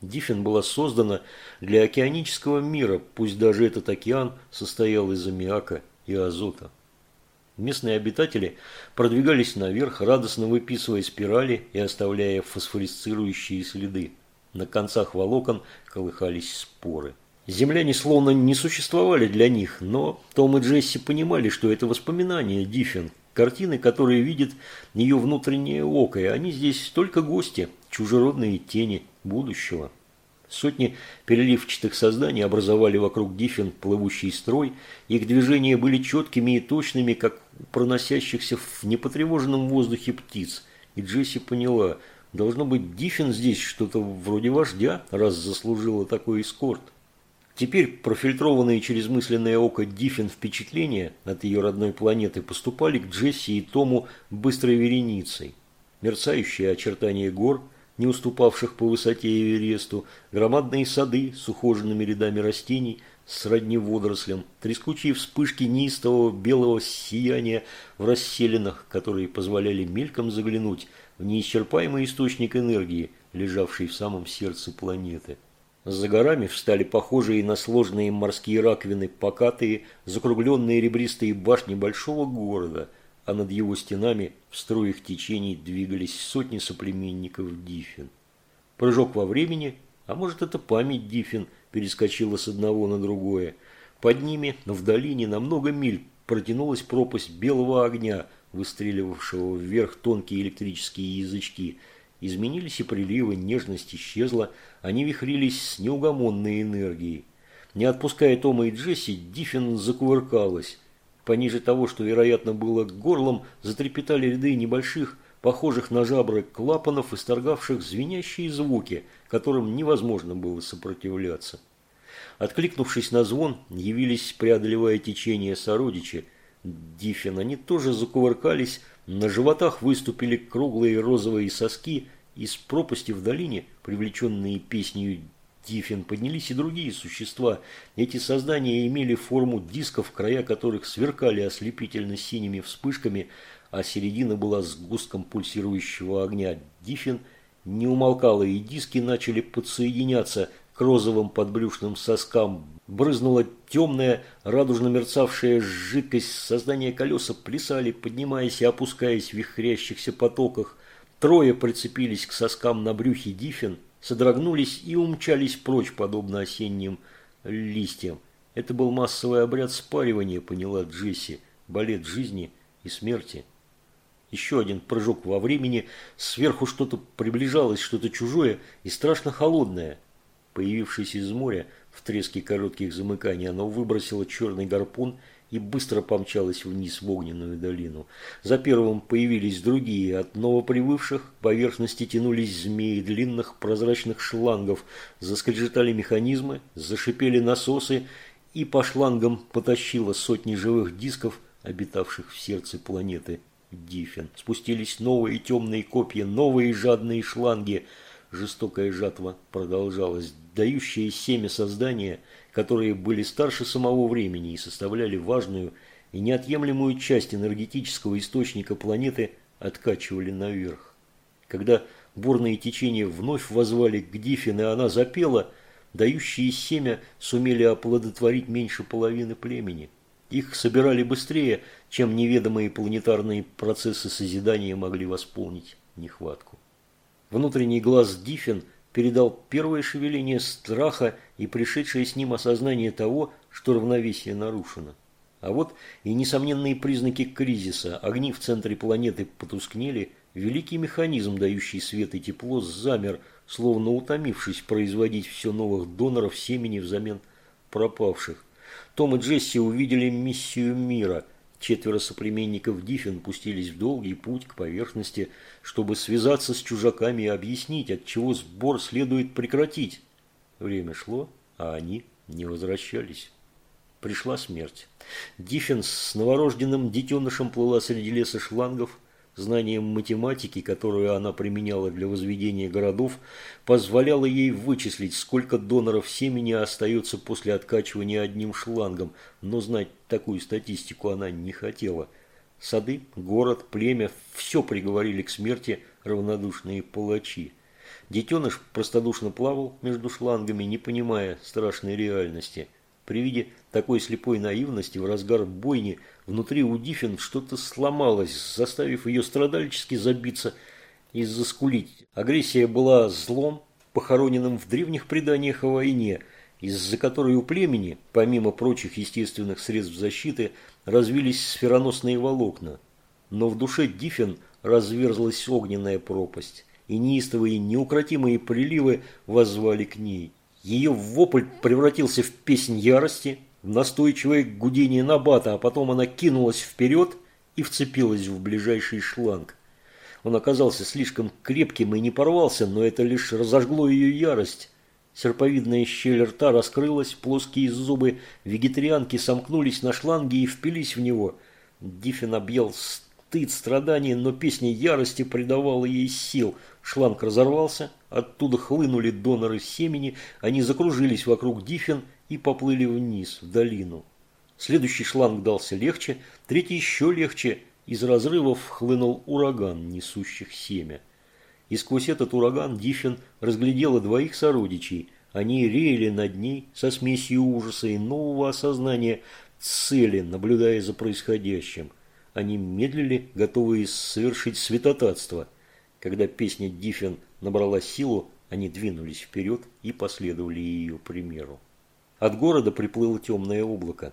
Диффин была создана для океанического мира, пусть даже этот океан состоял из аммиака и азота. Местные обитатели продвигались наверх, радостно выписывая спирали и оставляя фосфорисцирующие следы. На концах волокон колыхались споры. Земляне словно не существовали для них, но Том и Джесси понимали, что это воспоминания Диффин, картины, которые видит ее внутреннее око, и они здесь только гости, чужеродные тени будущего. Сотни переливчатых созданий образовали вокруг Диффин плывущий строй, их движения были четкими и точными, как проносящихся в непотревоженном воздухе птиц. И Джесси поняла, должно быть, Диффин здесь что-то вроде вождя, раз заслужила такой эскорт. Теперь профильтрованные через мысленное око Диффин впечатления от ее родной планеты поступали к Джесси и Тому быстрой вереницей. Мерцающие очертания гор – не уступавших по высоте Эвересту, громадные сады с ухоженными рядами растений, сродни водорослям, трескучие вспышки неистового белого сияния в расселенных, которые позволяли мельком заглянуть в неисчерпаемый источник энергии, лежавший в самом сердце планеты. За горами встали похожие на сложные морские раковины покатые, закругленные ребристые башни большого города – а над его стенами в строях течений двигались сотни соплеменников Диффин. Прыжок во времени, а может это память Диффин перескочила с одного на другое. Под ними, в долине, на много миль протянулась пропасть белого огня, выстреливавшего вверх тонкие электрические язычки. Изменились и приливы, нежность исчезла, они вихрились с неугомонной энергией. Не отпуская Тома и Джесси, Диффин закувыркалась. Пониже того, что, вероятно, было горлом, затрепетали ряды небольших, похожих на жабры клапанов, исторгавших звенящие звуки, которым невозможно было сопротивляться. Откликнувшись на звон, явились, преодолевая течение сородичи. Диффин, они тоже закувыркались, на животах выступили круглые розовые соски, из пропасти в долине, привлеченные песней Тиффин поднялись и другие существа. Эти создания имели форму дисков, края которых сверкали ослепительно синими вспышками, а середина была сгустком пульсирующего огня. Диффин не умолкала, и диски начали подсоединяться к розовым подбрюшным соскам. Брызнула темная, радужно мерцавшая жидкость, создания колеса плясали, поднимаясь и опускаясь в вихрящихся потоках. Трое прицепились к соскам на брюхе Диффин – содрогнулись и умчались прочь, подобно осенним листьям. Это был массовый обряд спаривания, поняла Джесси, балет жизни и смерти. Еще один прыжок во времени, сверху что-то приближалось, что-то чужое и страшно холодное. Появившись из моря, в треске коротких замыканий, оно выбросило черный гарпун и быстро помчалась вниз в огненную долину. За первым появились другие. От новопривывших к поверхности тянулись змеи длинных прозрачных шлангов. Заскрежетали механизмы, зашипели насосы, и по шлангам потащило сотни живых дисков, обитавших в сердце планеты Диффин. Спустились новые темные копья, новые жадные шланги. Жестокая жатва продолжалась. Дающее семя создания – которые были старше самого времени и составляли важную и неотъемлемую часть энергетического источника планеты, откачивали наверх. Когда бурные течения вновь возвали к Диффин, и она запела, дающие семя сумели оплодотворить меньше половины племени. Их собирали быстрее, чем неведомые планетарные процессы созидания могли восполнить нехватку. Внутренний глаз Диффин – передал первое шевеление страха и пришедшее с ним осознание того, что равновесие нарушено. А вот и несомненные признаки кризиса. Огни в центре планеты потускнели, великий механизм, дающий свет и тепло, замер, словно утомившись производить все новых доноров семени взамен пропавших. Том и Джесси увидели миссию мира – Четверо соплеменников Диффин пустились в долгий путь к поверхности, чтобы связаться с чужаками и объяснить, от чего сбор следует прекратить. Время шло, а они не возвращались. Пришла смерть. Диффин с новорожденным детенышем плыла среди леса шлангов. Знанием математики, которую она применяла для возведения городов, позволяло ей вычислить, сколько доноров семени остается после откачивания одним шлангом, но знать такую статистику она не хотела. Сады, город, племя – все приговорили к смерти равнодушные палачи. Детеныш простодушно плавал между шлангами, не понимая страшной реальности. При виде такой слепой наивности в разгар бойни внутри у Диффин что-то сломалось, заставив ее страдальчески забиться и заскулить. Агрессия была злом, похороненным в древних преданиях о войне, из-за которой у племени, помимо прочих естественных средств защиты, развились сфероносные волокна. Но в душе Диффин разверзлась огненная пропасть, и неистовые неукротимые приливы воззвали к ней. Ее вопль превратился в песнь ярости, в настойчивое гудение набата, а потом она кинулась вперед и вцепилась в ближайший шланг. Он оказался слишком крепким и не порвался, но это лишь разожгло ее ярость. Серповидная щель рта раскрылась, плоские зубы вегетарианки сомкнулись на шланге и впились в него. Диффин объел стыд, страдания, но песня ярости придавала ей сил. Шланг разорвался, оттуда хлынули доноры семени, они закружились вокруг Диффин и поплыли вниз, в долину. Следующий шланг дался легче, третий еще легче. Из разрывов хлынул ураган, несущих семя. И сквозь этот ураган Диффин разглядела двоих сородичей. Они реяли над ней со смесью ужаса и нового осознания цели, наблюдая за происходящим. Они медлили, готовые совершить святотатство. Когда песня Диффин набрала силу, они двинулись вперед и последовали ее примеру. От города приплыло темное облако.